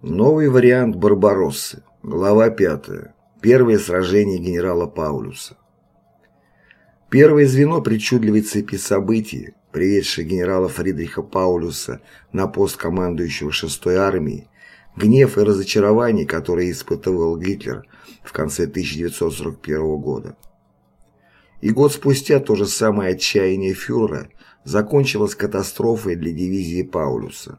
Новый вариант Барбароссы. Глава 5. Первое сражение генерала Паулюса. Первое звено причудливой цепи событий, приведшее генерала Фридриха Паулюса на пост командующего 6-й армией, гнев и разочарование, которые испытывал Гитлер в конце 1941 года. И год спустя то же самое отчаяние фюрера закончилось катастрофой для дивизии Паулюса.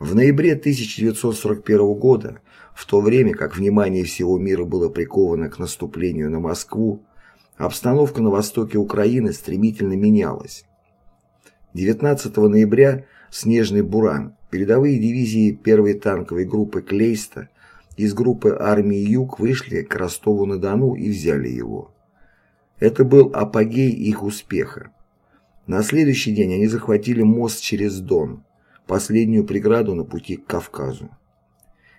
В ноябре 1941 года, в то время как внимание всего мира было приковано к наступлению на Москву, обстановка на востоке Украины стремительно менялась. 19 ноября Снежный Буран, передовые дивизии первой танковой группы Клейста из группы армии Юг вышли к Ростову-на-Дону и взяли его. Это был апогей их успеха. На следующий день они захватили мост через Дон, последнюю преграду на пути к Кавказу.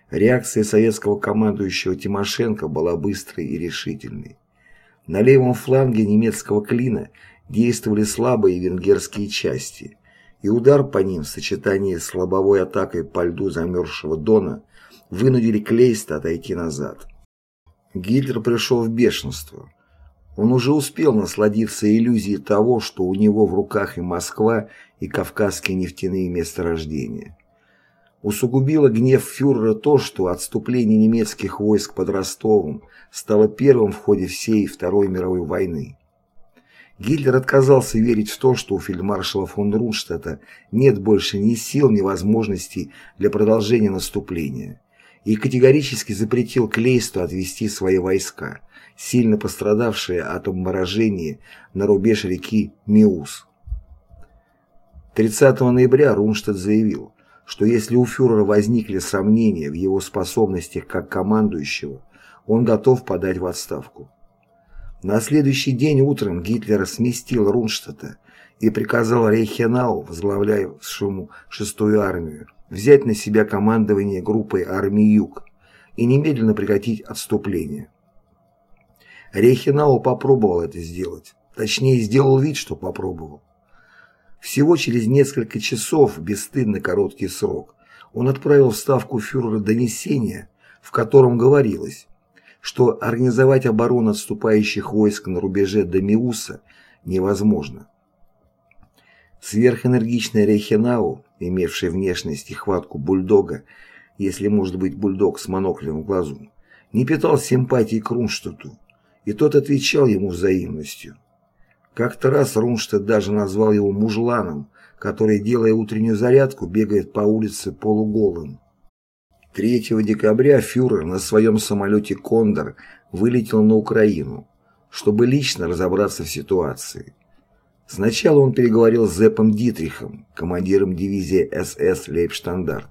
Реакция советского командующего Тимошенко была быстрой и решительной. На левом фланге немецкого клина действовали слабые венгерские части, и удар по ним в сочетании с лобовой атакой по льду замерзшего Дона вынудили Клейста отойти назад. Гитлер пришел в бешенство. Он уже успел насладиться иллюзией того, что у него в руках и Москва, и кавказские нефтяные месторождения. Усугубило гнев фюрера то, что отступление немецких войск под Ростовом стало первым в ходе всей Второй мировой войны. Гитлер отказался верить в то, что у фельдмаршала фон Рунштадта нет больше ни сил, ни возможностей для продолжения наступления, и категорически запретил Клейсту отвести свои войска, сильно пострадавшие от обморожения на рубеж реки Миус. 30 ноября Рунштадт заявил, что если у фюрера возникли сомнения в его способностях как командующего, он готов подать в отставку. На следующий день утром Гитлер сместил Рунштадта и приказал Рейхенау, возглавлявшему шестую армию, взять на себя командование группой армии Юг и немедленно прекратить отступление. Рейхенау попробовал это сделать, точнее сделал вид, что попробовал. Всего через несколько часов, бесстыдно короткий срок, он отправил в ставку фюрера донесение, в котором говорилось, что организовать оборону отступающих войск на рубеже до Миуса невозможно. Сверхэнергичный Рейхенау, имевший внешность и хватку бульдога, если может быть бульдог с моноклем в глазу, не питал симпатии к Рунштадту, и тот отвечал ему взаимностью. Как-то раз Рунштадт даже назвал его мужланом, который, делая утреннюю зарядку, бегает по улице полуголым. 3 декабря фюрер на своем самолете «Кондор» вылетел на Украину, чтобы лично разобраться в ситуации. Сначала он переговорил с Зеппом Дитрихом, командиром дивизии СС «Лейбштандарт».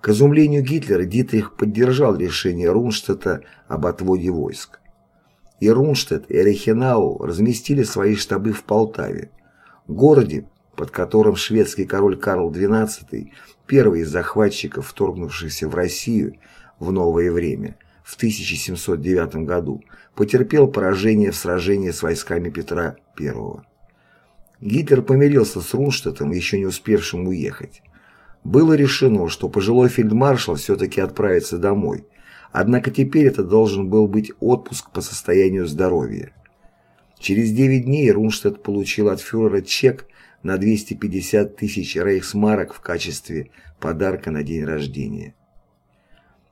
К изумлению Гитлера Дитрих поддержал решение Рунштадта об отводе войск и Рунштадт и Рейхенау разместили свои штабы в Полтаве, городе, под которым шведский король Карл XII, первый из захватчиков, вторгнувшихся в Россию в новое время, в 1709 году, потерпел поражение в сражении с войсками Петра I. Гитлер помирился с Рунштадтом, еще не успевшим уехать. Было решено, что пожилой фельдмаршал все-таки отправится домой, Однако теперь это должен был быть отпуск по состоянию здоровья. Через 9 дней Рунштадт получил от фюрера чек на 250 тысяч рейхсмарок в качестве подарка на день рождения.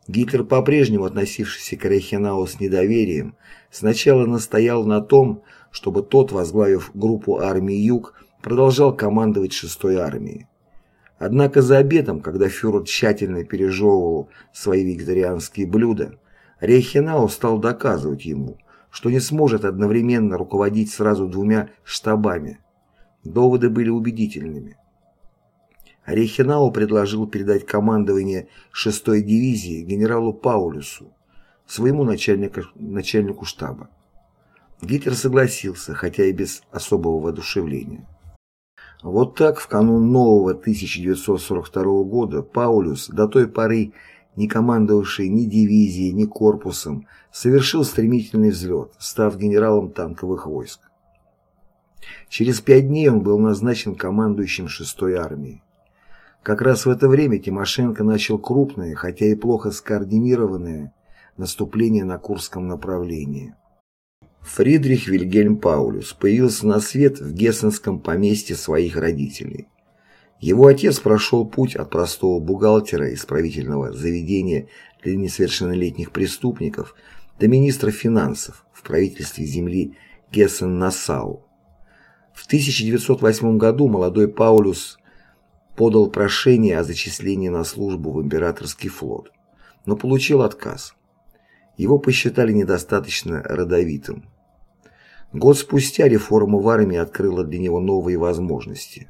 Гитлер, по-прежнему относившийся к Рейхенау с недоверием, сначала настоял на том, чтобы тот, возглавив группу армии Юг, продолжал командовать 6-й армией. Однако за обедом, когда фюрер тщательно пережевывал свои вегетарианские блюда, Рейхенау стал доказывать ему, что не сможет одновременно руководить сразу двумя штабами. Доводы были убедительными. Рейхенау предложил передать командование 6-й дивизии генералу Паулюсу, своему начальнику, начальнику штаба. Гитлер согласился, хотя и без особого воодушевления. Вот так в канун нового 1942 года Паулюс, до той поры не командовавший ни дивизией, ни корпусом, совершил стремительный взлет, став генералом танковых войск. Через пять дней он был назначен командующим 6-й армией. Как раз в это время Тимошенко начал крупное, хотя и плохо скоординированное, наступление на Курском направлении. Фридрих Вильгельм Паулюс появился на свет в гессенском поместье своих родителей. Его отец прошел путь от простого бухгалтера исправительного заведения для несовершеннолетних преступников до министра финансов в правительстве земли Гессен-Нассау. В 1908 году молодой Паулюс подал прошение о зачислении на службу в императорский флот, но получил отказ. Его посчитали недостаточно родовитым. Год спустя реформа в армии открыла для него новые возможности.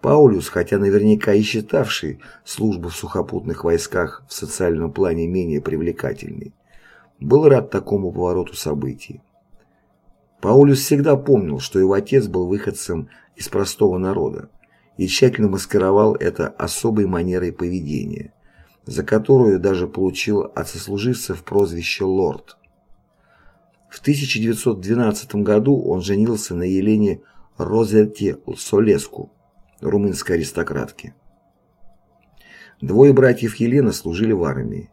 Паулюс, хотя наверняка и считавший службу в сухопутных войсках в социальном плане менее привлекательной, был рад такому повороту событий. Паулюс всегда помнил, что его отец был выходцем из простого народа и тщательно маскировал это особой манерой поведения, за которую даже получил от сослуживцев прозвище «Лорд». В 1912 году он женился на Елене Розетте Солеску, румынской аристократке. Двое братьев Елена служили в армии.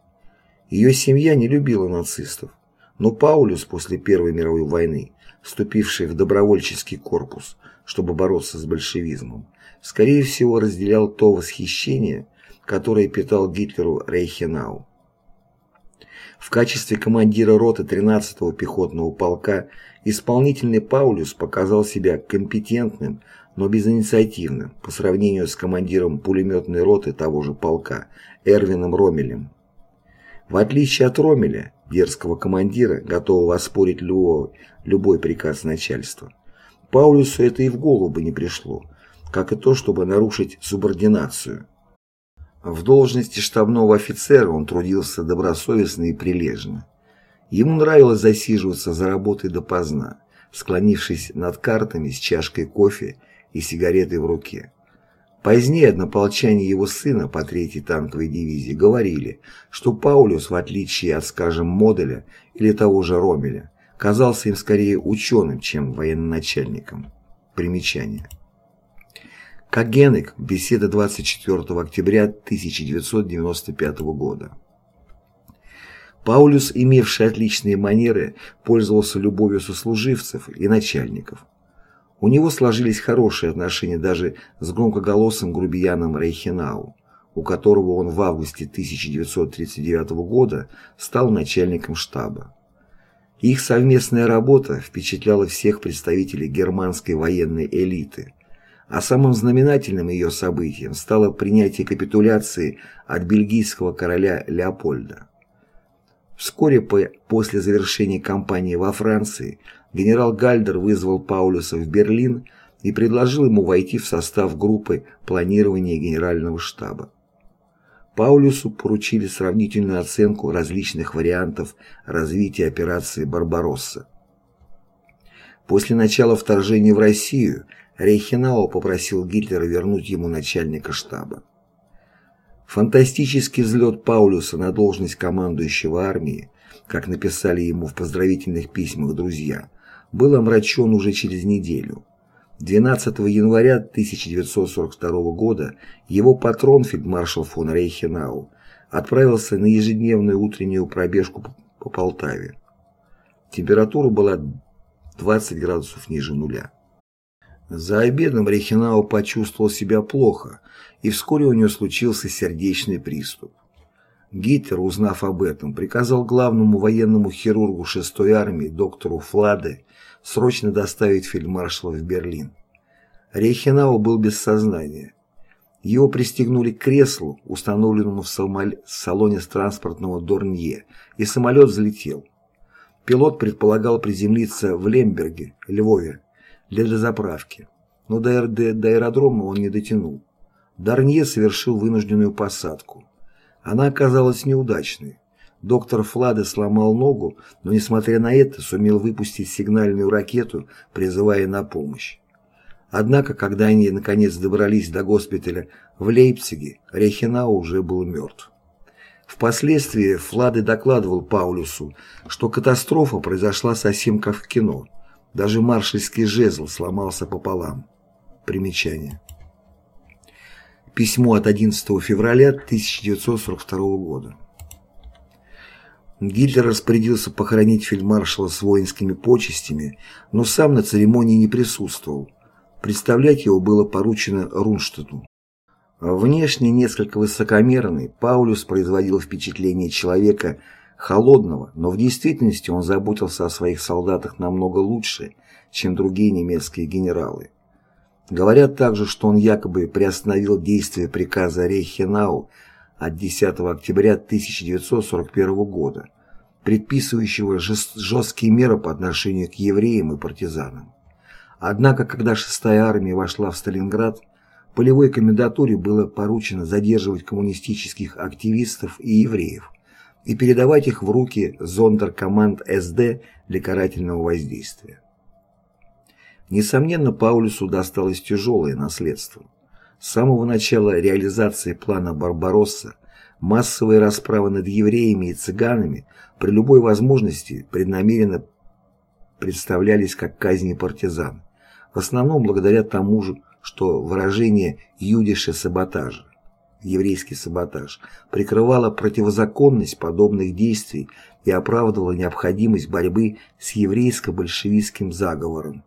Ее семья не любила нацистов, но Паулюс после Первой мировой войны, вступивший в добровольческий корпус, чтобы бороться с большевизмом, скорее всего разделял то восхищение, которое питал Гитлеру Рейхенау. В качестве командира роты 13-го пехотного полка исполнительный Паулюс показал себя компетентным, но безинициативным по сравнению с командиром пулеметной роты того же полка Эрвином Ромелем. В отличие от Ромеля, дерзкого командира, готового оспорить любой, любой приказ начальства, Паулюсу это и в голову бы не пришло, как и то, чтобы нарушить субординацию – в должности штабного офицера он трудился добросовестно и прилежно. Ему нравилось засиживаться за работой допоздна, склонившись над картами с чашкой кофе и сигаретой в руке. Позднее однополчане его сына по третьей танковой дивизии говорили, что Паулюс, в отличие от, скажем, Моделя или того же Ромеля, казался им скорее ученым, чем военачальником. Примечание. Кагенек. Беседа 24 октября 1995 года. Паулюс, имевший отличные манеры, пользовался любовью сослуживцев и начальников. У него сложились хорошие отношения даже с громкоголосым грубияном Рейхенау, у которого он в августе 1939 года стал начальником штаба. Их совместная работа впечатляла всех представителей германской военной элиты – а самым знаменательным ее событием стало принятие капитуляции от бельгийского короля Леопольда. Вскоре по после завершения кампании во Франции генерал Гальдер вызвал Паулюса в Берлин и предложил ему войти в состав группы планирования Генерального штаба. Паулюсу поручили сравнительную оценку различных вариантов развития операции «Барбаросса». После начала вторжения в Россию Рейхенау попросил Гитлера вернуть ему начальника штаба. Фантастический взлет Паулюса на должность командующего армии, как написали ему в поздравительных письмах друзья, был омрачен уже через неделю. 12 января 1942 года его патрон фельдмаршал фон Рейхенау отправился на ежедневную утреннюю пробежку по Полтаве. Температура была 20 градусов ниже нуля. За обедом Рехинау почувствовал себя плохо, и вскоре у него случился сердечный приступ. Гитлер, узнав об этом, приказал главному военному хирургу 6-й армии доктору Фладе срочно доставить фельдмаршала в Берлин. Рейхенау был без сознания. Его пристегнули к креслу, установленному в салоне с транспортного Дорнье, и самолет взлетел. Пилот предполагал приземлиться в Лемберге, Львове, для дозаправки, но до, до, до аэродрома он не дотянул. Дарнье совершил вынужденную посадку. Она оказалась неудачной. Доктор Флада сломал ногу, но, несмотря на это, сумел выпустить сигнальную ракету, призывая на помощь. Однако, когда они наконец добрались до госпиталя в Лейпциге, Рехенау уже был мертв. Впоследствии Флады докладывал Паулюсу, что катастрофа произошла совсем как в кино. Даже маршальский жезл сломался пополам. Примечание. Письмо от 11 февраля 1942 года. Гитлер распорядился похоронить фельдмаршала с воинскими почестями, но сам на церемонии не присутствовал. Представлять его было поручено Рунштадту. Внешне несколько высокомерный, Паулюс производил впечатление человека холодного, но в действительности он заботился о своих солдатах намного лучше, чем другие немецкие генералы. Говорят также, что он якобы приостановил действие приказа Рейхенау от 10 октября 1941 года, предписывающего жесткие меры по отношению к евреям и партизанам. Однако, когда 6-я армия вошла в Сталинград, полевой комендатуре было поручено задерживать коммунистических активистов и евреев и передавать их в руки зондеркоманд СД для карательного воздействия. Несомненно, Паулюсу досталось тяжелое наследство. С самого начала реализации плана Барбаросса массовые расправы над евреями и цыганами при любой возможности преднамеренно представлялись как казни партизан, в основном благодаря тому же, что выражение «юдише саботажа» еврейский саботаж, прикрывало противозаконность подобных действий и оправдывало необходимость борьбы с еврейско-большевистским заговором.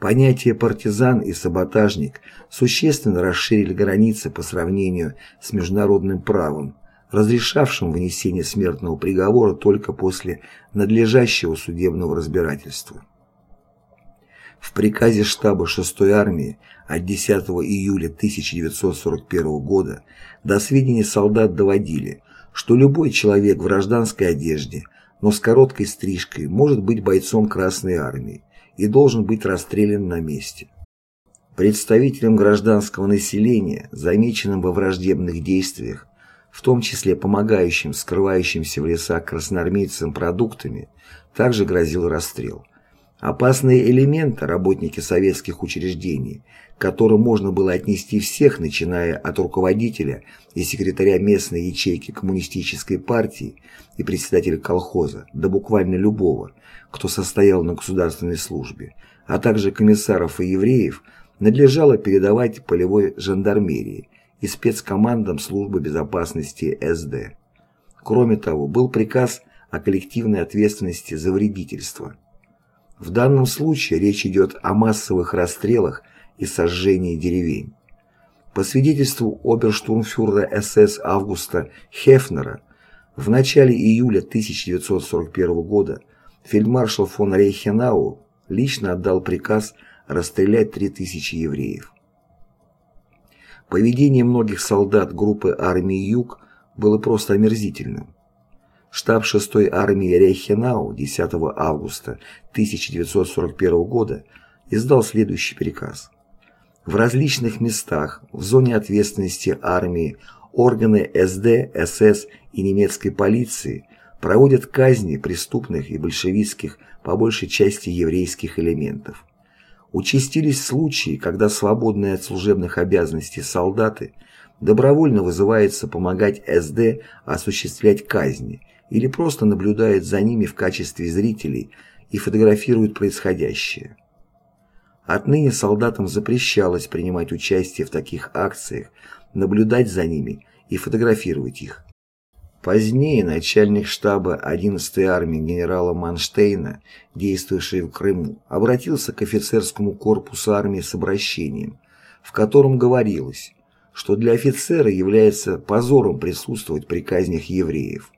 Понятия партизан и саботажник существенно расширили границы по сравнению с международным правом, разрешавшим вынесение смертного приговора только после надлежащего судебного разбирательства. В приказе штаба 6-й армии от 10 июля 1941 года до сведения солдат доводили, что любой человек в гражданской одежде, но с короткой стрижкой, может быть бойцом Красной армии и должен быть расстрелян на месте. Представителям гражданского населения, замеченным во враждебных действиях, в том числе помогающим скрывающимся в лесах красноармейцам продуктами, также грозил расстрел. Опасные элементы, работники советских учреждений, к которым можно было отнести всех, начиная от руководителя и секретаря местной ячейки коммунистической партии и председателя колхоза, до буквально любого, кто состоял на государственной службе, а также комиссаров и евреев, надлежало передавать полевой жандармерии и спецкомандам службы безопасности СД. Кроме того, был приказ о коллективной ответственности за вредительство. В данном случае речь идет о массовых расстрелах и сожжении деревень. По свидетельству оберштурмфюрера СС Августа Хефнера, в начале июля 1941 года фельдмаршал фон Рейхенау лично отдал приказ расстрелять 3000 евреев. Поведение многих солдат группы армии Юг было просто омерзительным. Штаб 6-й армии Рейхенау 10 августа 1941 года издал следующий приказ. В различных местах в зоне ответственности армии органы СД, СС и немецкой полиции проводят казни преступных и большевистских, по большей части еврейских элементов. Участились случаи, когда свободные от служебных обязанностей солдаты добровольно вызываются помогать СД осуществлять казни или просто наблюдают за ними в качестве зрителей и фотографируют происходящее. Отныне солдатам запрещалось принимать участие в таких акциях, наблюдать за ними и фотографировать их. Позднее начальник штаба 11-й армии генерала Манштейна, действовавший в Крыму, обратился к офицерскому корпусу армии с обращением, в котором говорилось, что для офицера является позором присутствовать при казнях евреев.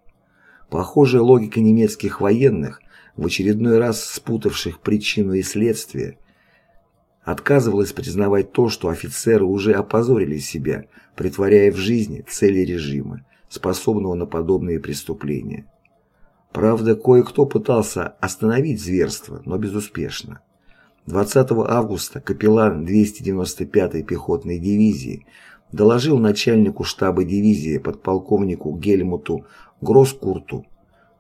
Похожая логика немецких военных, в очередной раз спутавших причину и следствие, отказывалась признавать то, что офицеры уже опозорили себя, притворяя в жизни цели режима, способного на подобные преступления. Правда, кое-кто пытался остановить зверство, но безуспешно. 20 августа капеллан 295-й пехотной дивизии доложил начальнику штаба дивизии подполковнику Гельмуту Гроскурту,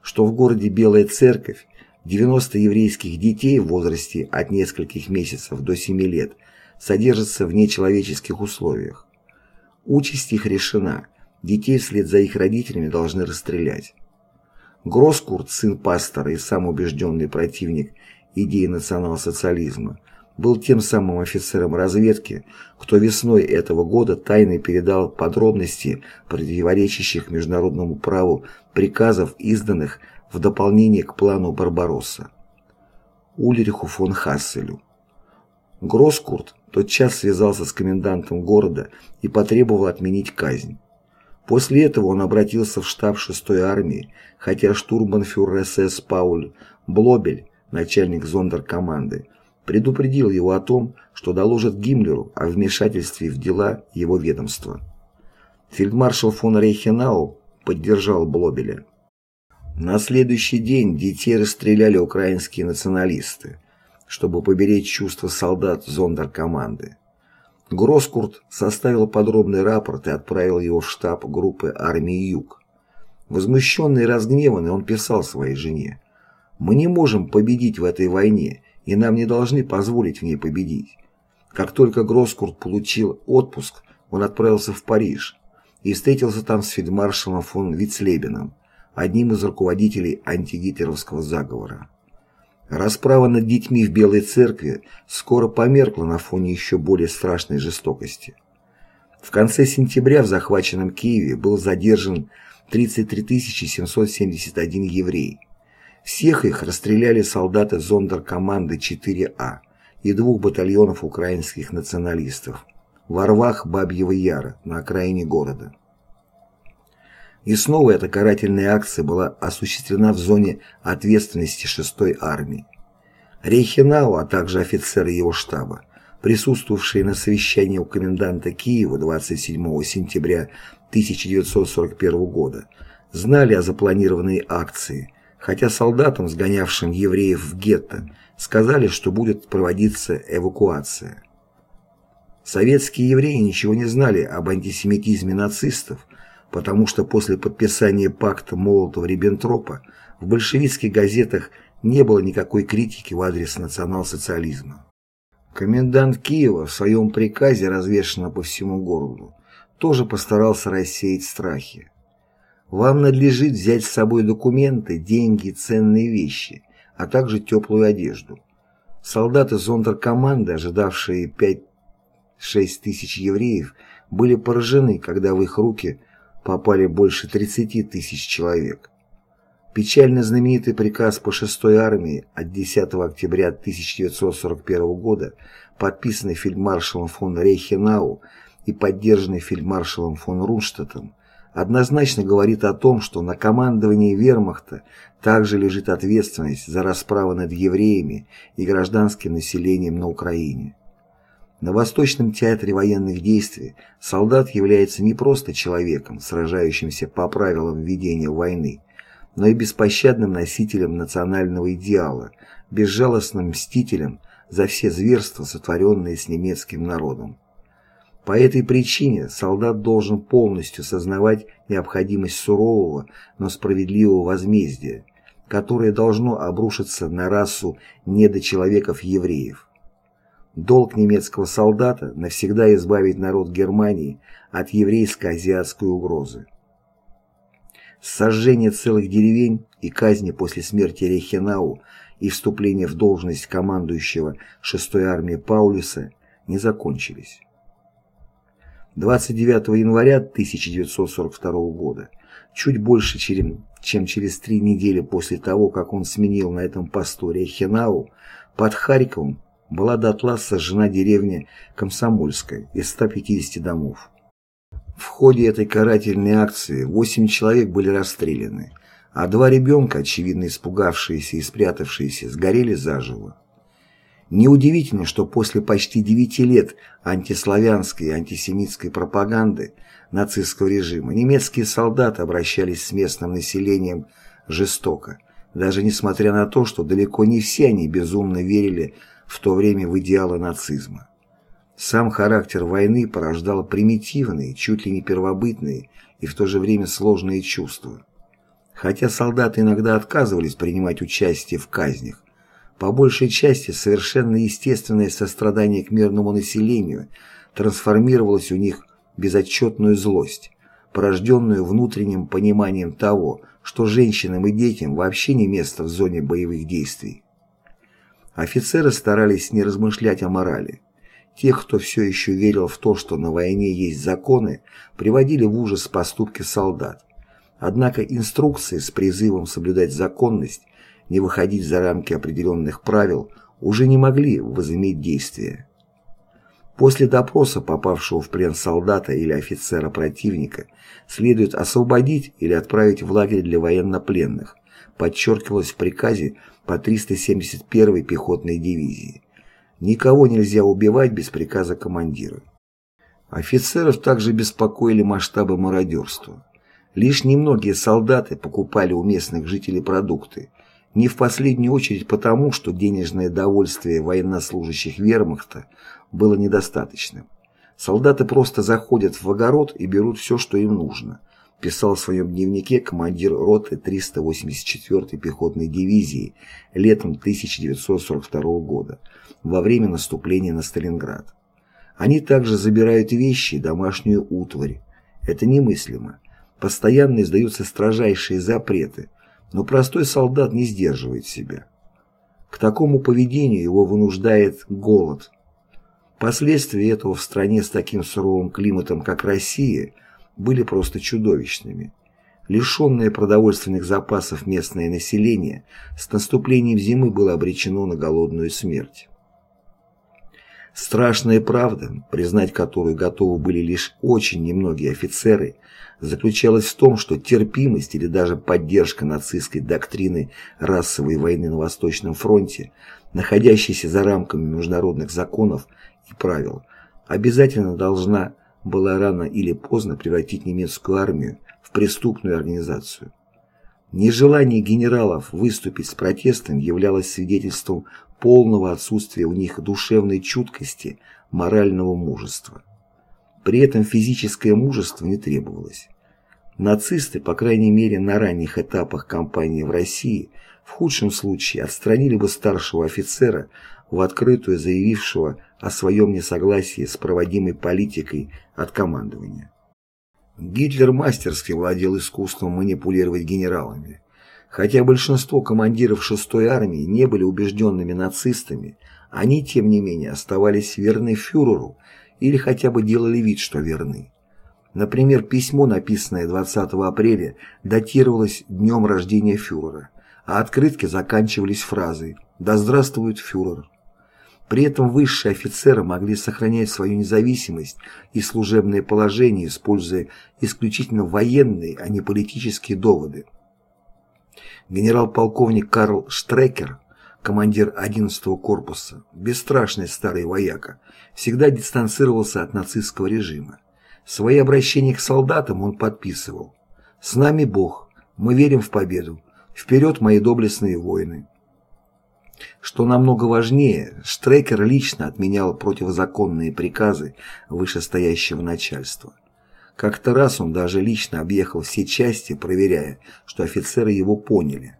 что в городе Белая Церковь 90 еврейских детей в возрасте от нескольких месяцев до 7 лет содержатся в нечеловеческих условиях. Участь их решена, детей вслед за их родителями должны расстрелять. Гроскурт, сын пастора и сам убежденный противник идеи национал-социализма, был тем самым офицером разведки, кто весной этого года тайно передал подробности противоречащих международному праву приказов, изданных в дополнение к плану Барбаросса. Ульриху фон Хасселю. Гроскурт тотчас связался с комендантом города и потребовал отменить казнь. После этого он обратился в штаб 6-й армии, хотя штурмбанфюрер СС Пауль Блобель, начальник зондеркоманды, предупредил его о том, что доложит Гиммлеру о вмешательстве в дела его ведомства. Фельдмаршал фон Рейхенау поддержал Блобеля. На следующий день детей расстреляли украинские националисты, чтобы поберечь чувства солдат зондеркоманды. Гроскурт составил подробный рапорт и отправил его в штаб группы армии Юг. Возмущенный и разгневанный он писал своей жене «Мы не можем победить в этой войне, и нам не должны позволить в ней победить». Как только Гроскурт получил отпуск, он отправился в Париж и встретился там с фельдмаршалом фон Вицлебеном, одним из руководителей антигитлеровского заговора. Расправа над детьми в Белой Церкви скоро померкла на фоне еще более страшной жестокости. В конце сентября в захваченном Киеве был задержан 33 771 еврей. Всех их расстреляли солдаты зондеркоманды 4А и двух батальонов украинских националистов в Орвах Бабьего Яра на окраине города. И снова эта карательная акция была осуществлена в зоне ответственности 6-й армии. Рейхенау, а также офицеры его штаба, присутствовавшие на совещании у коменданта Киева 27 сентября 1941 года, знали о запланированной акции, хотя солдатам, сгонявшим евреев в гетто, сказали, что будет проводиться эвакуация. Советские евреи ничего не знали об антисемитизме нацистов, потому что после подписания пакта Молотова-Риббентропа в большевистских газетах не было никакой критики в адрес национал-социализма. Комендант Киева в своем приказе, развешенном по всему городу, тоже постарался рассеять страхи. Вам надлежит взять с собой документы, деньги, ценные вещи, а также теплую одежду. Солдаты зондеркоманды, ожидавшие 5-6 тысяч евреев, были поражены, когда в их руки попали больше 30 тысяч человек. Печально знаменитый приказ по 6-й армии от 10 октября 1941 года, подписанный фельдмаршалом фон Рейхенау и поддержанный фельдмаршалом фон Рунштадтом, однозначно говорит о том, что на командовании вермахта также лежит ответственность за расправы над евреями и гражданским населением на Украине. На Восточном театре военных действий солдат является не просто человеком, сражающимся по правилам ведения войны, но и беспощадным носителем национального идеала, безжалостным мстителем за все зверства, сотворенные с немецким народом. По этой причине солдат должен полностью сознавать необходимость сурового, но справедливого возмездия, которое должно обрушиться на расу недочеловеков-евреев. Долг немецкого солдата – навсегда избавить народ Германии от еврейско-азиатской угрозы. Сожжение целых деревень и казни после смерти Рейхенау и вступление в должность командующего 6-й армией Паулюса не закончились. 29 января 1942 года, чуть больше, чем через три недели после того, как он сменил на этом посту Рейхенау, под Харьковом была дотла сожжена деревня Комсомольская из 150 домов. В ходе этой карательной акции 8 человек были расстреляны, а два ребенка, очевидно испугавшиеся и спрятавшиеся, сгорели заживо. Неудивительно, что после почти 9 лет антиславянской и антисемитской пропаганды нацистского режима немецкие солдаты обращались с местным населением жестоко, даже несмотря на то, что далеко не все они безумно верили в то время в идеалы нацизма. Сам характер войны порождал примитивные, чуть ли не первобытные и в то же время сложные чувства. Хотя солдаты иногда отказывались принимать участие в казнях, по большей части совершенно естественное сострадание к мирному населению трансформировалось у них в безотчетную злость, порожденную внутренним пониманием того, что женщинам и детям вообще не место в зоне боевых действий. Офицеры старались не размышлять о морали. Тех, кто все еще верил в то, что на войне есть законы, приводили в ужас поступки солдат. Однако инструкции с призывом соблюдать законность, не выходить за рамки определенных правил, уже не могли возыметь действия. После допроса попавшего в плен солдата или офицера противника следует освободить или отправить в лагерь для военнопленных, подчеркивалось в приказе по 371-й пехотной дивизии. Никого нельзя убивать без приказа командира. Офицеров также беспокоили масштабы мародерства. Лишь немногие солдаты покупали у местных жителей продукты, не в последнюю очередь потому, что денежное довольствие военнослужащих вермахта было недостаточным. Солдаты просто заходят в огород и берут все, что им нужно, писал в своем дневнике командир роты 384-й пехотной дивизии летом 1942 года, во время наступления на Сталинград. Они также забирают вещи и домашнюю утварь. Это немыслимо. Постоянно издаются строжайшие запреты, но простой солдат не сдерживает себя. К такому поведению его вынуждает голод. Последствия этого в стране с таким суровым климатом, как Россия, были просто чудовищными. Лишенное продовольственных запасов местное население с наступлением зимы было обречено на голодную смерть. Страшная правда, признать которую готовы были лишь очень немногие офицеры, заключалась в том, что терпимость или даже поддержка нацистской доктрины расовой войны на Восточном фронте, находящейся за рамками международных законов и правил, обязательно должна была рано или поздно превратить немецкую армию в преступную организацию. Нежелание генералов выступить с протестом являлось свидетельством полного отсутствия у них душевной чуткости, морального мужества. При этом физическое мужество не требовалось. Нацисты, по крайней мере на ранних этапах кампании в России, в худшем случае отстранили бы старшего офицера, в открытую заявившего о своем несогласии с проводимой политикой от командования. Гитлер мастерски владел искусством манипулировать генералами. Хотя большинство командиров 6-й армии не были убежденными нацистами, они, тем не менее, оставались верны фюреру или хотя бы делали вид, что верны. Например, письмо, написанное 20 апреля, датировалось днем рождения фюрера, а открытки заканчивались фразой «Да здравствует фюрер». При этом высшие офицеры могли сохранять свою независимость и служебное положение, используя исключительно военные, а не политические доводы. Генерал-полковник Карл Штрекер, командир 11-го корпуса, бесстрашный старый вояка, всегда дистанцировался от нацистского режима. Свои обращения к солдатам он подписывал «С нами Бог, мы верим в победу, вперед мои доблестные воины». Что намного важнее, Штрекер лично отменял противозаконные приказы вышестоящего начальства. Как-то раз он даже лично объехал все части, проверяя, что офицеры его поняли.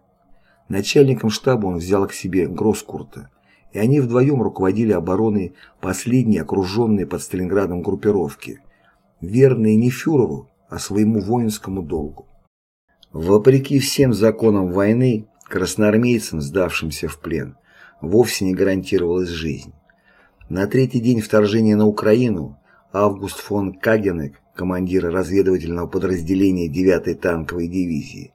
Начальником штаба он взял к себе Гроскурта, и они вдвоем руководили обороной последней окруженной под Сталинградом группировки, верные не фюреру, а своему воинскому долгу. Вопреки всем законам войны, красноармейцам, сдавшимся в плен, вовсе не гарантировалась жизнь. На третий день вторжения на Украину Август фон Кагенек, командир разведывательного подразделения 9-й танковой дивизии,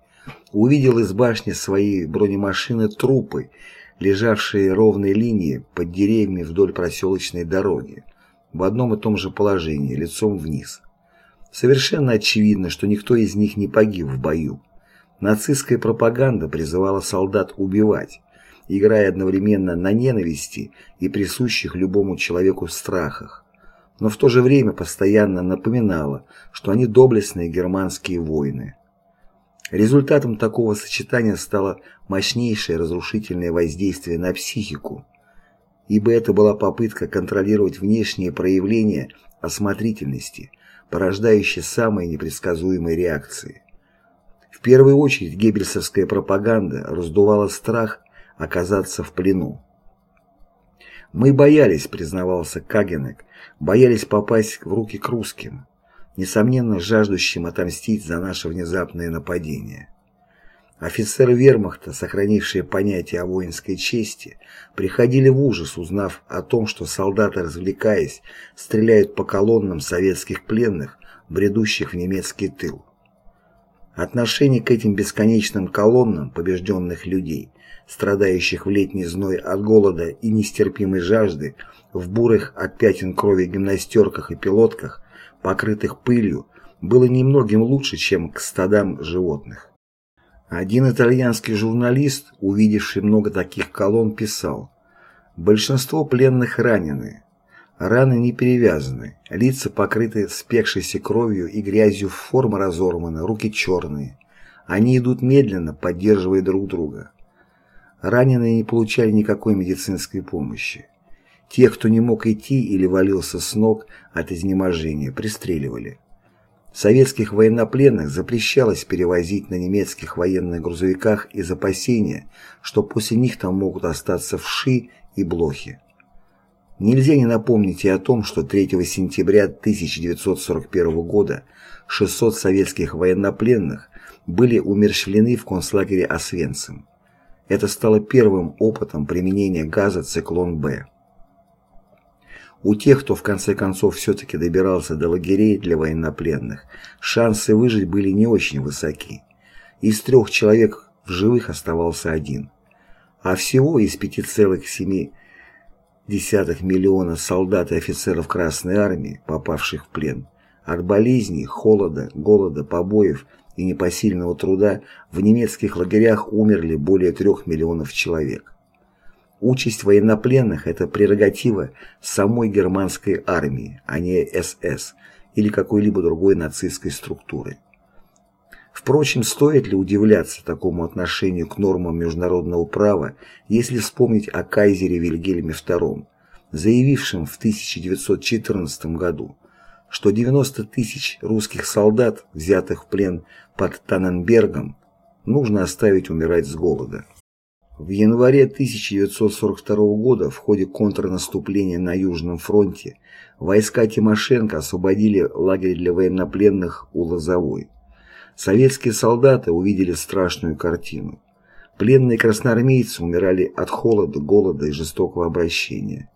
увидел из башни своей бронемашины трупы, лежавшие ровной линии под деревьями вдоль проселочной дороги, в одном и том же положении, лицом вниз. Совершенно очевидно, что никто из них не погиб в бою. Нацистская пропаганда призывала солдат убивать, играя одновременно на ненависти и присущих любому человеку страхах, но в то же время постоянно напоминала, что они доблестные германские воины. Результатом такого сочетания стало мощнейшее разрушительное воздействие на психику, ибо это была попытка контролировать внешние проявления осмотрительности, порождающие самые непредсказуемые реакции. Первую очередь геббельсовская пропаганда раздувала страх оказаться в плену. «Мы боялись», — признавался Кагенек, — «боялись попасть в руки к русским, несомненно жаждущим отомстить за наше внезапное нападение». Офицеры вермахта, сохранившие понятие о воинской чести, приходили в ужас, узнав о том, что солдаты, развлекаясь, стреляют по колоннам советских пленных, бредущих в немецкий тыл. Отношение к этим бесконечным колоннам побежденных людей, страдающих в летний зной от голода и нестерпимой жажды, в бурых от пятен крови гимнастерках и пилотках, покрытых пылью, было немногим лучше, чем к стадам животных. Один итальянский журналист, увидевший много таких колонн, писал «Большинство пленных ранены. Раны не перевязаны, лица покрыты спекшейся кровью и грязью, форма разорвана, руки черные. Они идут медленно, поддерживая друг друга. Раненые не получали никакой медицинской помощи. Тех, кто не мог идти или валился с ног от изнеможения, пристреливали. Советских военнопленных запрещалось перевозить на немецких военных грузовиках из опасения, что после них там могут остаться вши и блохи. Нельзя не напомнить и о том, что 3 сентября 1941 года 600 советских военнопленных были умерщвлены в концлагере Освенцим. Это стало первым опытом применения газа «Циклон-Б». У тех, кто в конце концов все-таки добирался до лагерей для военнопленных, шансы выжить были не очень высоки. Из трех человек в живых оставался один. А всего из 5,7 миллиона солдат и офицеров Красной Армии, попавших в плен, от болезней, холода, голода, побоев и непосильного труда в немецких лагерях умерли более трех миллионов человек. Участь военнопленных – это прерогатива самой германской армии, а не СС или какой-либо другой нацистской структуры. Впрочем, стоит ли удивляться такому отношению к нормам международного права, если вспомнить о кайзере Вильгельме II, заявившем в 1914 году, что 90 тысяч русских солдат, взятых в плен под Танненбергом, нужно оставить умирать с голода. В январе 1942 года в ходе контрнаступления на Южном фронте войска Тимошенко освободили лагерь для военнопленных у Лозовой. Советские солдаты увидели страшную картину. Пленные красноармейцы умирали от холода, голода и жестокого обращения.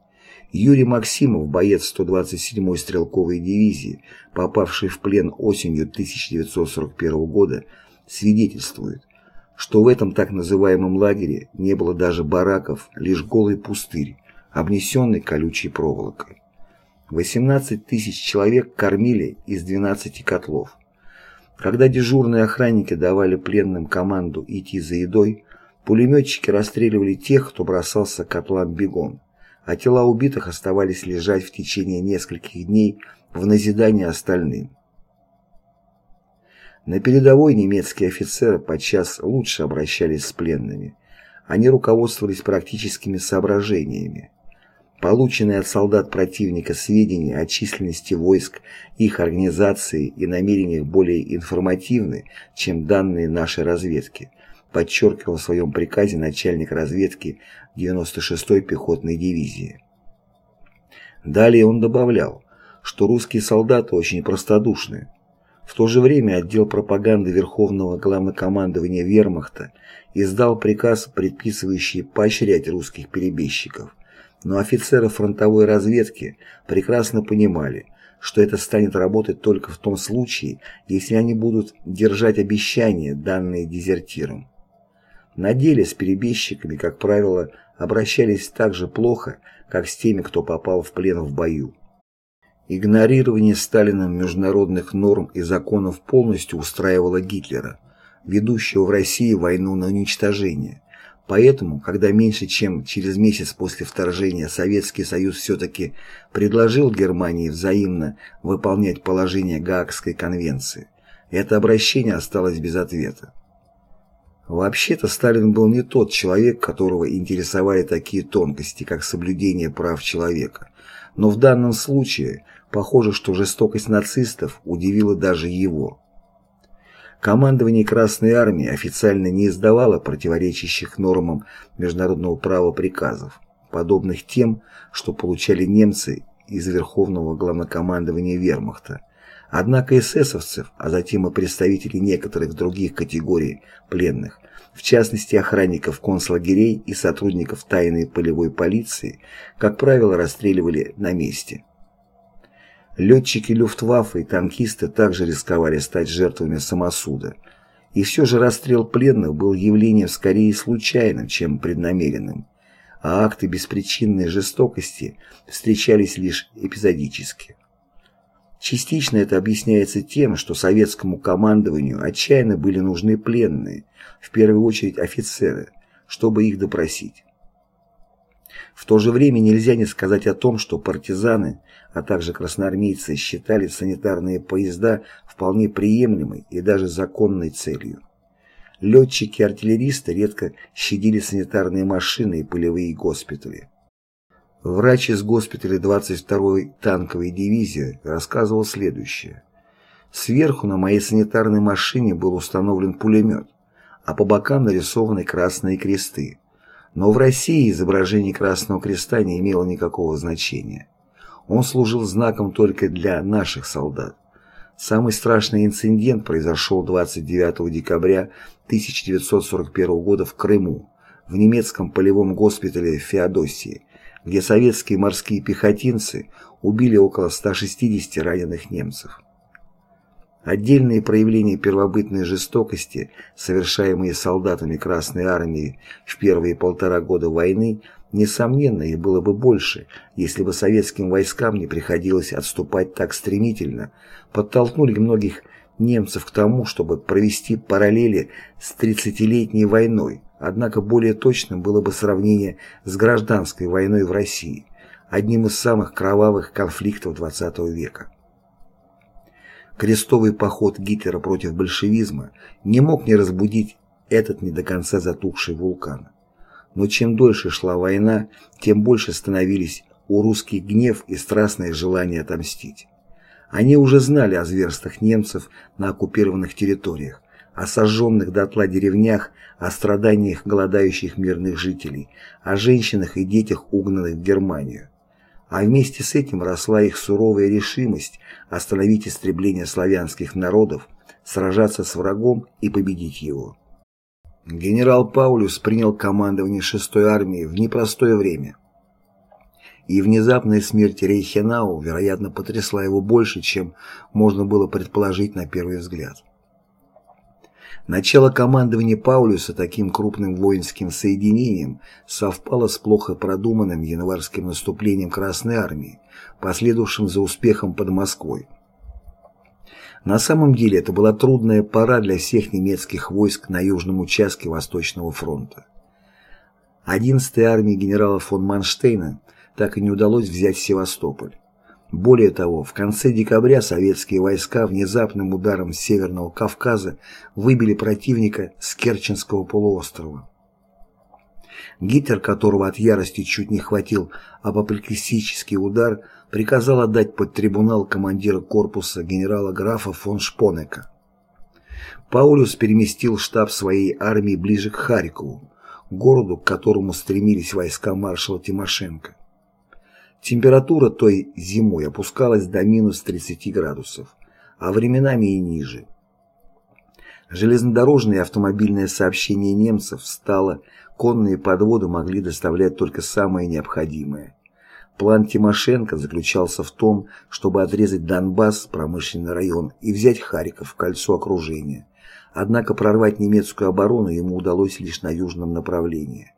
Юрий Максимов, боец 127-й стрелковой дивизии, попавший в плен осенью 1941 года, свидетельствует – что в этом так называемом лагере не было даже бараков, лишь голый пустырь, обнесенный колючей проволокой. 18 тысяч человек кормили из 12 котлов. Когда дежурные охранники давали пленным команду идти за едой, пулеметчики расстреливали тех, кто бросался к котлам бегом, а тела убитых оставались лежать в течение нескольких дней в назидание остальным. На передовой немецкие офицеры подчас лучше обращались с пленными. Они руководствовались практическими соображениями. Полученные от солдат противника сведения о численности войск, их организации и намерениях более информативны, чем данные нашей разведки, подчеркивал в своем приказе начальник разведки 96-й пехотной дивизии. Далее он добавлял, что русские солдаты очень простодушны, в то же время отдел пропаганды Верховного Главнокомандования Вермахта издал приказ, предписывающий поощрять русских перебежчиков, но офицеры фронтовой разведки прекрасно понимали, что это станет работать только в том случае, если они будут держать обещания, данные дезертирам. На деле с перебежчиками, как правило, обращались так же плохо, как с теми, кто попал в плен в бою. Игнорирование Сталином международных норм и законов полностью устраивало Гитлера, ведущего в России войну на уничтожение. Поэтому, когда меньше чем через месяц после вторжения Советский Союз все-таки предложил Германии взаимно выполнять положение Гаагской конвенции, это обращение осталось без ответа. Вообще-то Сталин был не тот человек, которого интересовали такие тонкости, как соблюдение прав человека. Но в данном случае – Похоже, что жестокость нацистов удивила даже его. Командование Красной Армии официально не издавало противоречащих нормам международного права приказов, подобных тем, что получали немцы из Верховного Главнокомандования Вермахта, Однако эсэсовцев, а затем и представителей некоторых других категорий пленных, в частности охранников концлагерей и сотрудников тайной полевой полиции, как правило, расстреливали на месте. Летчики Люфтваффе и танкисты также рисковали стать жертвами самосуда. И все же расстрел пленных был явлением скорее случайным, чем преднамеренным, а акты беспричинной жестокости встречались лишь эпизодически. Частично это объясняется тем, что советскому командованию отчаянно были нужны пленные, в первую очередь офицеры, чтобы их допросить. В то же время нельзя не сказать о том, что партизаны, а также красноармейцы считали санитарные поезда вполне приемлемой и даже законной целью. Летчики артиллеристы редко щадили санитарные машины и полевые госпитали. Врач из госпиталя 22-й танковой дивизии рассказывал следующее. Сверху на моей санитарной машине был установлен пулемет, а по бокам нарисованы красные кресты. Но в России изображение Красного Креста не имело никакого значения. Он служил знаком только для наших солдат. Самый страшный инцидент произошел 29 декабря 1941 года в Крыму, в немецком полевом госпитале Феодосии, где советские морские пехотинцы убили около 160 раненых немцев. Отдельные проявления первобытной жестокости, совершаемые солдатами Красной Армии в первые полтора года войны, несомненно, их было бы больше, если бы советским войскам не приходилось отступать так стремительно, подтолкнули многих немцев к тому, чтобы провести параллели с 30-летней войной, однако более точным было бы сравнение с гражданской войной в России, одним из самых кровавых конфликтов XX века. Крестовый поход Гитлера против большевизма не мог не разбудить этот не до конца затухший вулкан. Но чем дольше шла война, тем больше становились у русских гнев и страстное желание отомстить. Они уже знали о зверствах немцев на оккупированных территориях, о сожженных дотла деревнях, о страданиях голодающих мирных жителей, о женщинах и детях, угнанных в Германию а вместе с этим росла их суровая решимость остановить истребление славянских народов, сражаться с врагом и победить его. Генерал Паулюс принял командование 6-й армии в непростое время. И внезапная смерть Рейхенау, вероятно, потрясла его больше, чем можно было предположить на первый взгляд. Начало командования Паулюса таким крупным воинским соединением совпало с плохо продуманным январским наступлением Красной Армии, последовавшим за успехом под Москвой. На самом деле это была трудная пора для всех немецких войск на южном участке Восточного фронта. 11-й армии генерала фон Манштейна так и не удалось взять Севастополь. Более того, в конце декабря советские войска внезапным ударом с Северного Кавказа выбили противника с Керченского полуострова. Гитлер, которого от ярости чуть не хватил апоплексический удар, приказал отдать под трибунал командира корпуса генерала графа фон Шпонека. Паулюс переместил штаб своей армии ближе к Харькову, городу, к которому стремились войска маршала Тимошенко. Температура той зимой опускалась до минус 30 градусов, а временами и ниже. Железнодорожное и автомобильное сообщение немцев стало, конные подводы могли доставлять только самое необходимое. План Тимошенко заключался в том, чтобы отрезать Донбасс, промышленный район, и взять Харьков в кольцо окружения. Однако прорвать немецкую оборону ему удалось лишь на южном направлении.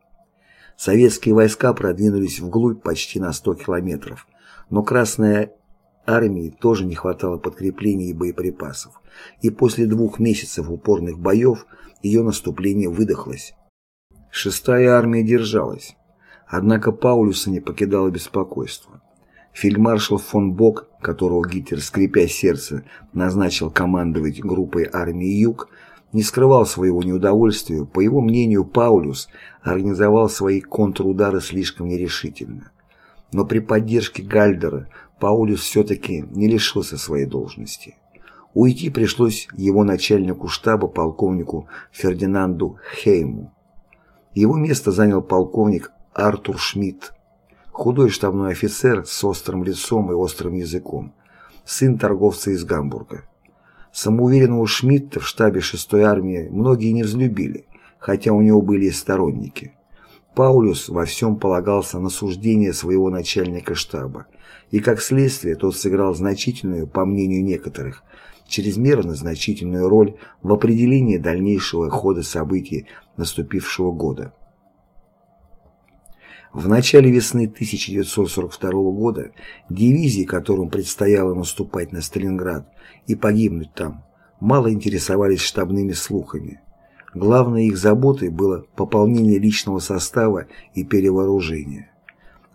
Советские войска продвинулись вглубь почти на 100 километров, но Красной армии тоже не хватало подкреплений и боеприпасов, и после двух месяцев упорных боев ее наступление выдохлось. Шестая армия держалась, однако Паулюса не покидало беспокойство. Фельдмаршал фон Бок, которого Гитлер, скрипя сердце, назначил командовать группой армии «Юг», не скрывал своего неудовольствия, по его мнению, Паулюс организовал свои контрудары слишком нерешительно. Но при поддержке Гальдера Паулюс все-таки не лишился своей должности. Уйти пришлось его начальнику штаба полковнику Фердинанду Хейму. Его место занял полковник Артур Шмидт, худой штабной офицер с острым лицом и острым языком, сын торговца из Гамбурга. Самоуверенного Шмидта в штабе 6-й армии многие не взлюбили, хотя у него были и сторонники. Паулюс во всем полагался на суждение своего начальника штаба, и как следствие тот сыграл значительную, по мнению некоторых, чрезмерно значительную роль в определении дальнейшего хода событий наступившего года. В начале весны 1942 года дивизии, которым предстояло наступать на Сталинград и погибнуть там, мало интересовались штабными слухами. Главной их заботой было пополнение личного состава и перевооружение.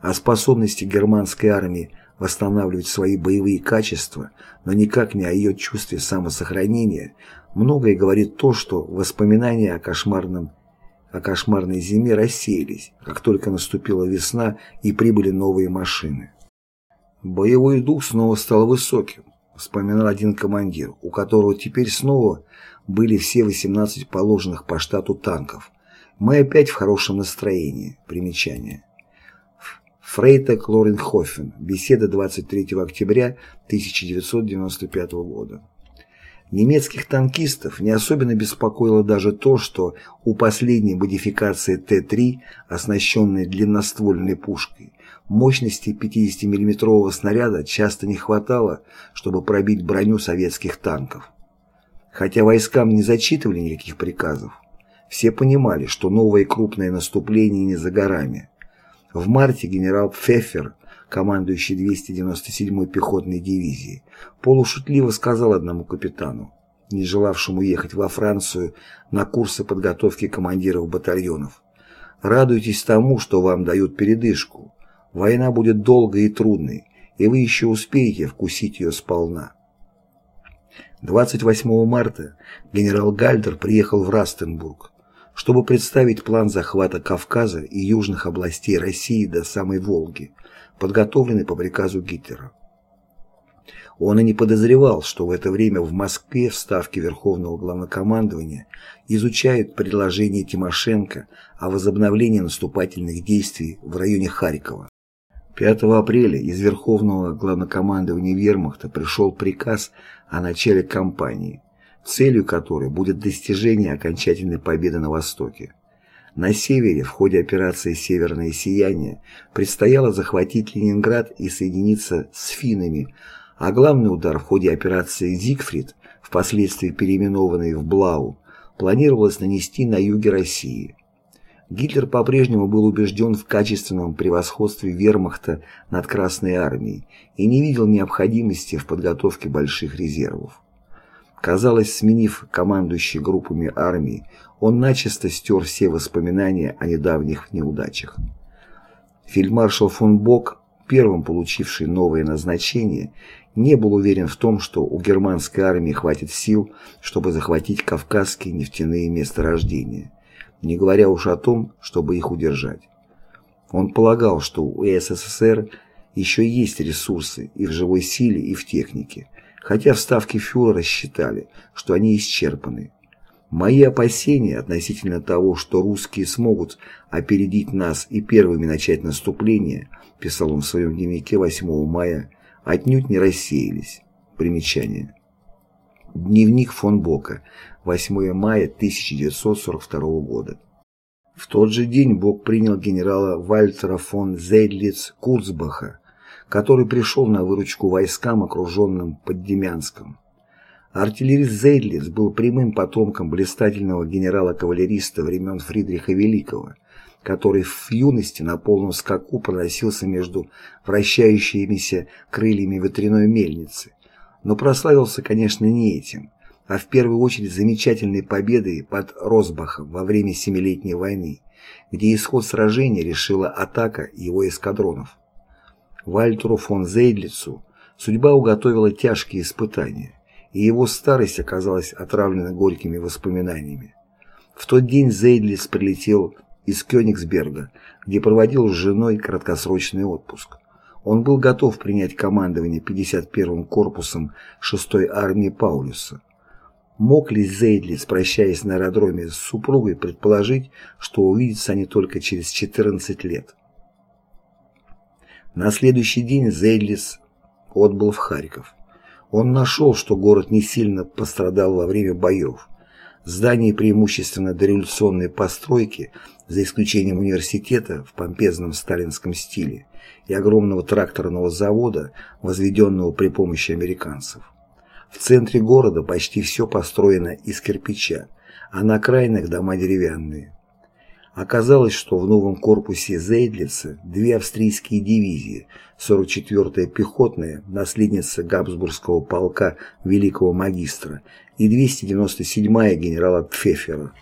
О способности германской армии восстанавливать свои боевые качества, но никак не о ее чувстве самосохранения, многое говорит то, что воспоминания о кошмарном о кошмарной зиме рассеялись, как только наступила весна и прибыли новые машины. Боевой дух снова стал высоким, вспоминал один командир, у которого теперь снова были все 18 положенных по штату танков. Мы опять в хорошем настроении. Примечание. Фрейтек Лоренхофен. Беседа 23 октября 1995 года. Немецких танкистов не особенно беспокоило даже то, что у последней модификации Т-3, оснащенной длинноствольной пушкой, мощности 50 миллиметрового снаряда часто не хватало, чтобы пробить броню советских танков. Хотя войскам не зачитывали никаких приказов, все понимали, что новое крупное наступление не за горами. В марте генерал Пфеффер командующий 297-й пехотной дивизией, полушутливо сказал одному капитану, не желавшему ехать во Францию на курсы подготовки командиров батальонов. «Радуйтесь тому, что вам дают передышку. Война будет долгой и трудной, и вы еще успеете вкусить ее сполна». 28 марта генерал Гальдер приехал в Растенбург, чтобы представить план захвата Кавказа и южных областей России до самой Волги, подготовленный по приказу Гитлера. Он и не подозревал, что в это время в Москве в Ставке Верховного Главнокомандования изучают предложение Тимошенко о возобновлении наступательных действий в районе Харькова. 5 апреля из Верховного Главнокомандования Вермахта пришел приказ о начале кампании, целью которой будет достижение окончательной победы на Востоке. На севере в ходе операции «Северное сияние» предстояло захватить Ленинград и соединиться с финнами, а главный удар в ходе операции «Зигфрид», впоследствии переименованной в «Блау», планировалось нанести на юге России. Гитлер по-прежнему был убежден в качественном превосходстве вермахта над Красной армией и не видел необходимости в подготовке больших резервов. Казалось, сменив командующий группами армии, он начисто стер все воспоминания о недавних неудачах. Фельдмаршал фон Бок, первым получивший новое назначение, не был уверен в том, что у германской армии хватит сил, чтобы захватить кавказские нефтяные месторождения, не говоря уж о том, чтобы их удержать. Он полагал, что у СССР еще есть ресурсы и в живой силе, и в технике, хотя в ставке фюрера считали, что они исчерпаны. Мои опасения относительно того, что русские смогут опередить нас и первыми начать наступление, писал он в своем дневнике 8 мая, отнюдь не рассеялись. Примечание. Дневник фон Бока, 8 мая 1942 года. В тот же день Бок принял генерала Вальтера фон Зейдлиц Курцбаха, который пришел на выручку войскам, окруженным под Демянском. Артиллерист Зейдлиц был прямым потомком блистательного генерала-кавалериста времен Фридриха Великого, который в юности на полном скаку проносился между вращающимися крыльями ветряной мельницы, но прославился, конечно, не этим, а в первую очередь замечательной победой под Росбахом во время Семилетней войны, где исход сражения решила атака его эскадронов. Вальтеру фон Зейдлицу судьба уготовила тяжкие испытания, и его старость оказалась отравлена горькими воспоминаниями. В тот день Зейдлиц прилетел из Кёнигсберга, где проводил с женой краткосрочный отпуск. Он был готов принять командование 51-м корпусом 6-й армии Паулюса. Мог ли Зейдлиц, прощаясь на аэродроме с супругой, предположить, что увидятся они только через 14 лет? На следующий день Зейдлис отбыл в Харьков. Он нашел, что город не сильно пострадал во время боев. Здания преимущественно дореволюционные постройки, за исключением университета в помпезном сталинском стиле и огромного тракторного завода, возведенного при помощи американцев. В центре города почти все построено из кирпича, а на окраинах дома деревянные. Оказалось, что в новом корпусе Зейдлица две австрийские дивизии, 44-я пехотная, наследница Габсбургского полка Великого Магистра, и 297-я генерала Пфеффера.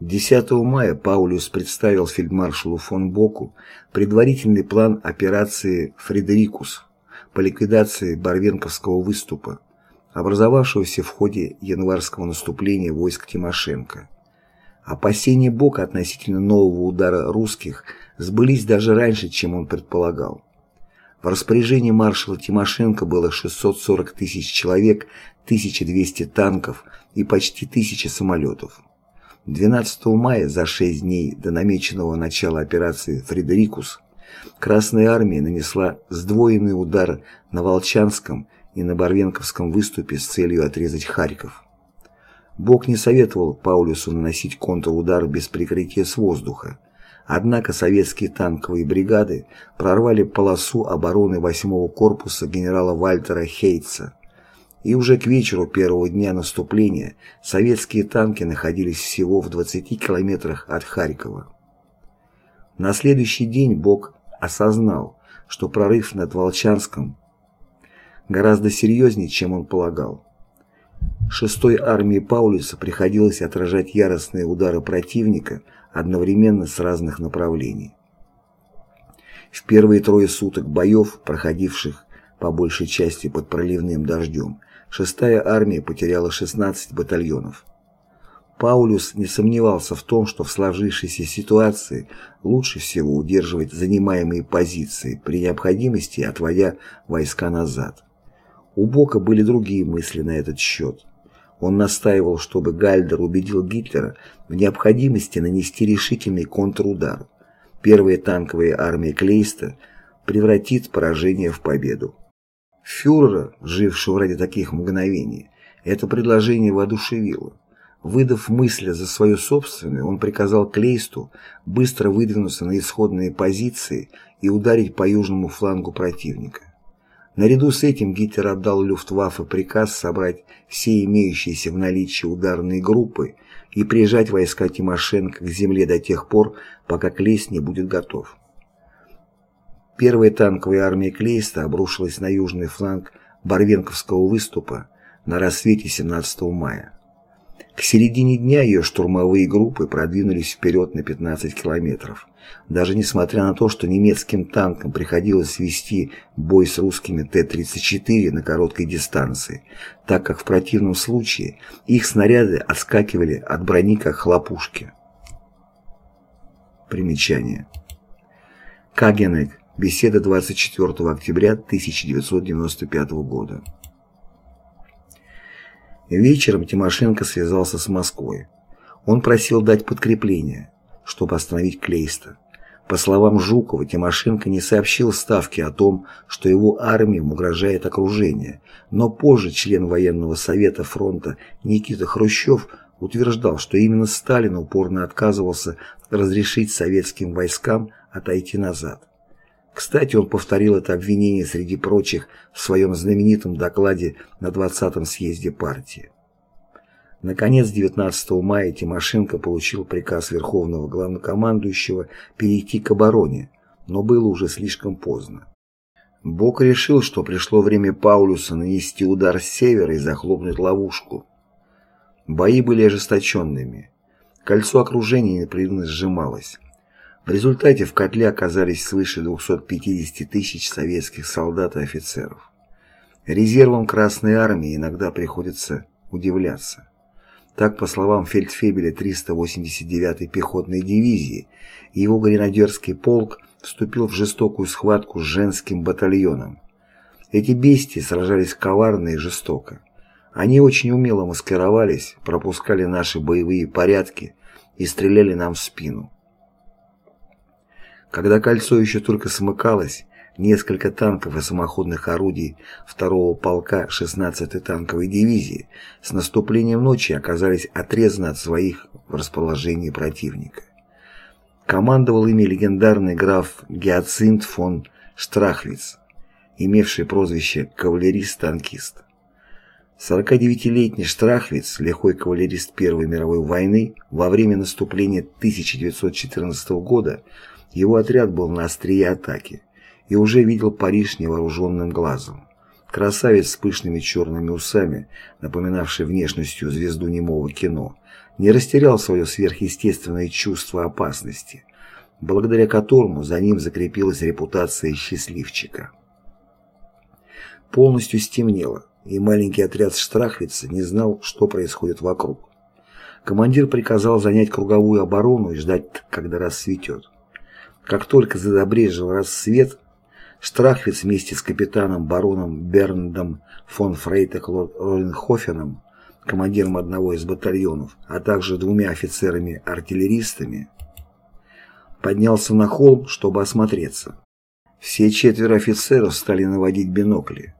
10 мая Паулюс представил фельдмаршалу фон Боку предварительный план операции «Фредерикус» по ликвидации Барвенковского выступа, образовавшегося в ходе январского наступления войск Тимошенко. Опасения Бока относительно нового удара русских сбылись даже раньше, чем он предполагал. В распоряжении маршала Тимошенко было 640 тысяч человек, 1200 танков и почти 1000 самолетов. 12 мая, за шесть дней до намеченного начала операции «Фредерикус», Красная Армия нанесла сдвоенный удар на Волчанском и на Барвенковском выступе с целью отрезать Харьков. Бог не советовал Паулюсу наносить контрудар без прикрытия с воздуха, однако советские танковые бригады прорвали полосу обороны 8-го корпуса генерала Вальтера Хейтса, и уже к вечеру первого дня наступления советские танки находились всего в 20 километрах от Харькова. На следующий день Бог осознал, что прорыв над Волчанском гораздо серьезнее, чем он полагал. Шестой армии Паулюса приходилось отражать яростные удары противника одновременно с разных направлений. В первые трое суток боев, проходивших по большей части под проливным дождем, шестая армия потеряла 16 батальонов. Паулюс не сомневался в том, что в сложившейся ситуации лучше всего удерживать занимаемые позиции, при необходимости отводя войска назад. У Бока были другие мысли на этот счет. Он настаивал, чтобы Гальдер убедил Гитлера в необходимости нанести решительный контрудар. Первая танковая армия Клейста превратит поражение в победу. Фюрера, жившего ради таких мгновений, это предложение воодушевило. Выдав мысль за свою собственную, он приказал Клейсту быстро выдвинуться на исходные позиции и ударить по южному флангу противника. Наряду с этим Гитлер отдал Люфтваффе приказ собрать все имеющиеся в наличии ударные группы и прижать войска Тимошенко к земле до тех пор, пока Клейст не будет готов. Первая танковая армия Клейста обрушилась на южный фланг Барвенковского выступа на рассвете 17 мая. К середине дня ее штурмовые группы продвинулись вперед на 15 километров, даже несмотря на то, что немецким танкам приходилось вести бой с русскими Т-34 на короткой дистанции, так как в противном случае их снаряды отскакивали от брони как хлопушки. Примечание. Кагенек. Беседа 24 октября 1995 года. Вечером Тимошенко связался с Москвой. Он просил дать подкрепление, чтобы остановить Клейста. По словам Жукова, Тимошенко не сообщил Ставке о том, что его армиям угрожает окружение, но позже член военного совета фронта Никита Хрущев утверждал, что именно Сталин упорно отказывался разрешить советским войскам отойти назад. Кстати, он повторил это обвинение среди прочих в своем знаменитом докладе на 20-м съезде партии. Наконец, 19 мая Тимошенко получил приказ Верховного Главнокомандующего перейти к обороне, но было уже слишком поздно. Бог решил, что пришло время Паулюса нанести удар с севера и захлопнуть ловушку. Бои были ожесточенными. Кольцо окружения непрерывно сжималось. В результате в котле оказались свыше 250 тысяч советских солдат и офицеров. Резервам Красной Армии иногда приходится удивляться. Так, по словам фельдфебеля 389-й пехотной дивизии, его гренадерский полк вступил в жестокую схватку с женским батальоном. Эти бестии сражались коварно и жестоко. Они очень умело маскировались, пропускали наши боевые порядки и стреляли нам в спину. Когда кольцо еще только смыкалось, несколько танков и самоходных орудий 2-го полка 16-й танковой дивизии с наступлением ночи оказались отрезаны от своих в расположении противника. Командовал ими легендарный граф Гиацинт фон Штрахвиц, имевший прозвище «кавалерист-танкист». 49-летний Штрахвиц, лихой кавалерист Первой мировой войны, во время наступления 1914 года его отряд был на острие атаки и уже видел Париж невооруженным глазом. Красавец с пышными черными усами, напоминавший внешностью звезду немого кино, не растерял свое сверхъестественное чувство опасности, благодаря которому за ним закрепилась репутация счастливчика. Полностью стемнело и маленький отряд Штрахвица не знал, что происходит вокруг. Командир приказал занять круговую оборону и ждать, когда рассветет. Как только задобрежил рассвет, Штрахвиц вместе с капитаном бароном Берндом фон Фрейтек Ролленхофеном, командиром одного из батальонов, а также двумя офицерами-артиллеристами, поднялся на холм, чтобы осмотреться. Все четверо офицеров стали наводить бинокли.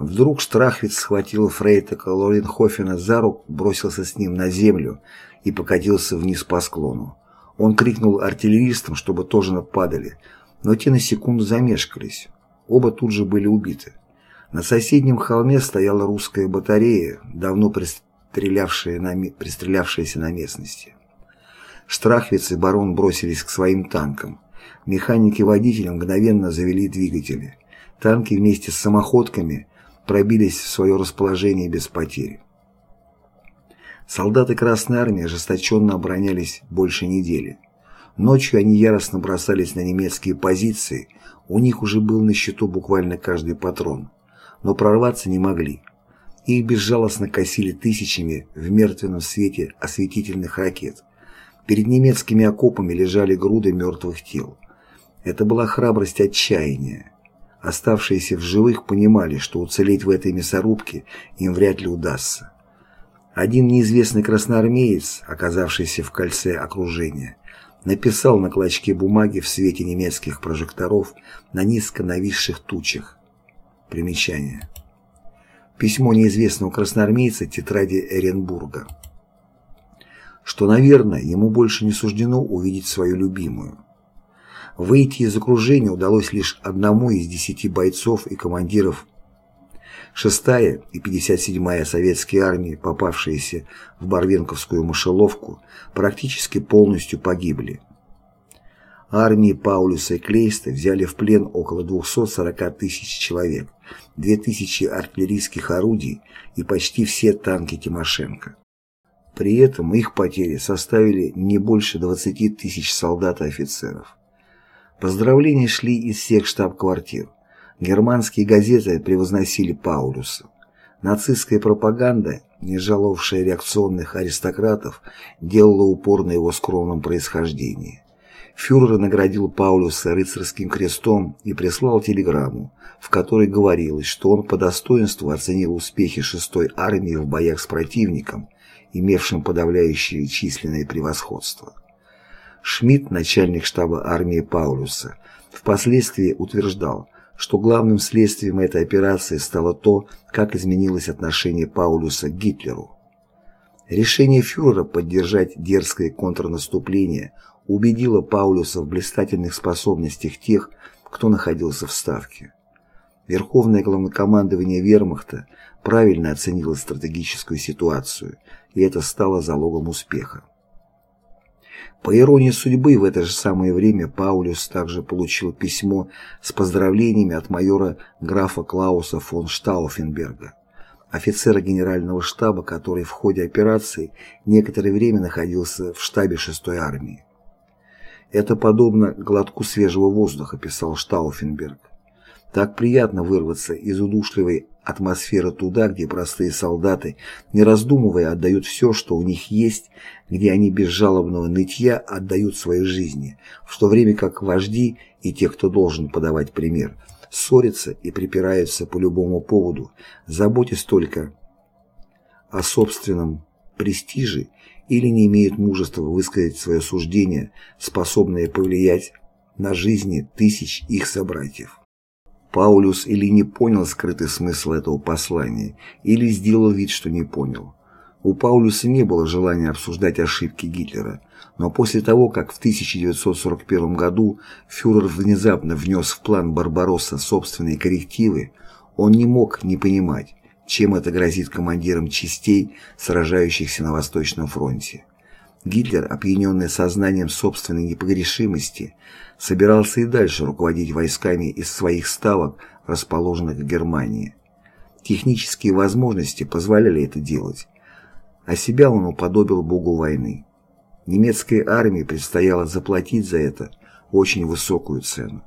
Вдруг Штрахвиц схватил Фрейтека Лоренхофена за руку, бросился с ним на землю и покатился вниз по склону. Он крикнул артиллеристам, чтобы тоже нападали, но те на секунду замешкались. Оба тут же были убиты. На соседнем холме стояла русская батарея, давно пристрелявшая на, пристрелявшаяся на местности. Штрахвиц и барон бросились к своим танкам. Механики-водители мгновенно завели двигатели. Танки вместе с самоходками пробились в свое расположение без потерь. Солдаты Красной Армии ожесточенно оборонялись больше недели. Ночью они яростно бросались на немецкие позиции, у них уже был на счету буквально каждый патрон, но прорваться не могли. Их безжалостно косили тысячами в мертвенном свете осветительных ракет. Перед немецкими окопами лежали груды мертвых тел. Это была храбрость отчаяния. Оставшиеся в живых понимали, что уцелеть в этой мясорубке им вряд ли удастся. Один неизвестный красноармеец, оказавшийся в кольце окружения, написал на клочке бумаги в свете немецких прожекторов на низко нависших тучах. Примечание. Письмо неизвестного красноармейца тетради Эренбурга. Что, наверное, ему больше не суждено увидеть свою любимую. Выйти из окружения удалось лишь одному из десяти бойцов и командиров 6-я и 57-я советские армии, попавшиеся в Барвенковскую мышеловку, практически полностью погибли. Армии Паулюса и Клейста взяли в плен около 240 тысяч человек, 2000 артиллерийских орудий и почти все танки Тимошенко. При этом их потери составили не больше 20 тысяч солдат и офицеров. Поздравления шли из всех штаб-квартир. Германские газеты превозносили Паулюса. Нацистская пропаганда, не жаловавшая реакционных аристократов, делала упор на его скромном происхождении. Фюрер наградил Паулюса рыцарским крестом и прислал телеграмму, в которой говорилось, что он по достоинству оценил успехи 6-й армии в боях с противником, имевшим подавляющее численное превосходство. Шмидт, начальник штаба армии Паулюса, впоследствии утверждал, что главным следствием этой операции стало то, как изменилось отношение Паулюса к Гитлеру. Решение фюрера поддержать дерзкое контрнаступление убедило Паулюса в блистательных способностях тех, кто находился в Ставке. Верховное главнокомандование вермахта правильно оценило стратегическую ситуацию, и это стало залогом успеха. По иронии судьбы, в это же самое время Паулюс также получил письмо с поздравлениями от майора графа Клауса фон Штауфенберга, офицера генерального штаба, который в ходе операции некоторое время находился в штабе 6-й армии. «Это подобно глотку свежего воздуха», – писал Штауфенберг. «Так приятно вырваться из удушливой атмосферы туда, где простые солдаты, не раздумывая, отдают все, что у них есть, где они без жалобного нытья отдают свои жизни, в то время как вожди и те, кто должен подавать пример, ссорятся и припираются по любому поводу, заботясь только о собственном престиже или не имеют мужества высказать свое суждение, способное повлиять на жизни тысяч их собратьев. Паулюс или не понял скрытый смысл этого послания, или сделал вид, что не понял. У Паулюса не было желания обсуждать ошибки Гитлера, но после того, как в 1941 году фюрер внезапно внес в план Барбаросса собственные коррективы, он не мог не понимать, чем это грозит командирам частей, сражающихся на Восточном фронте. Гитлер, опьяненный сознанием собственной непогрешимости, собирался и дальше руководить войсками из своих ставок, расположенных в Германии. Технические возможности позволяли это делать, а себя он уподобил богу войны. Немецкой армии предстояло заплатить за это очень высокую цену.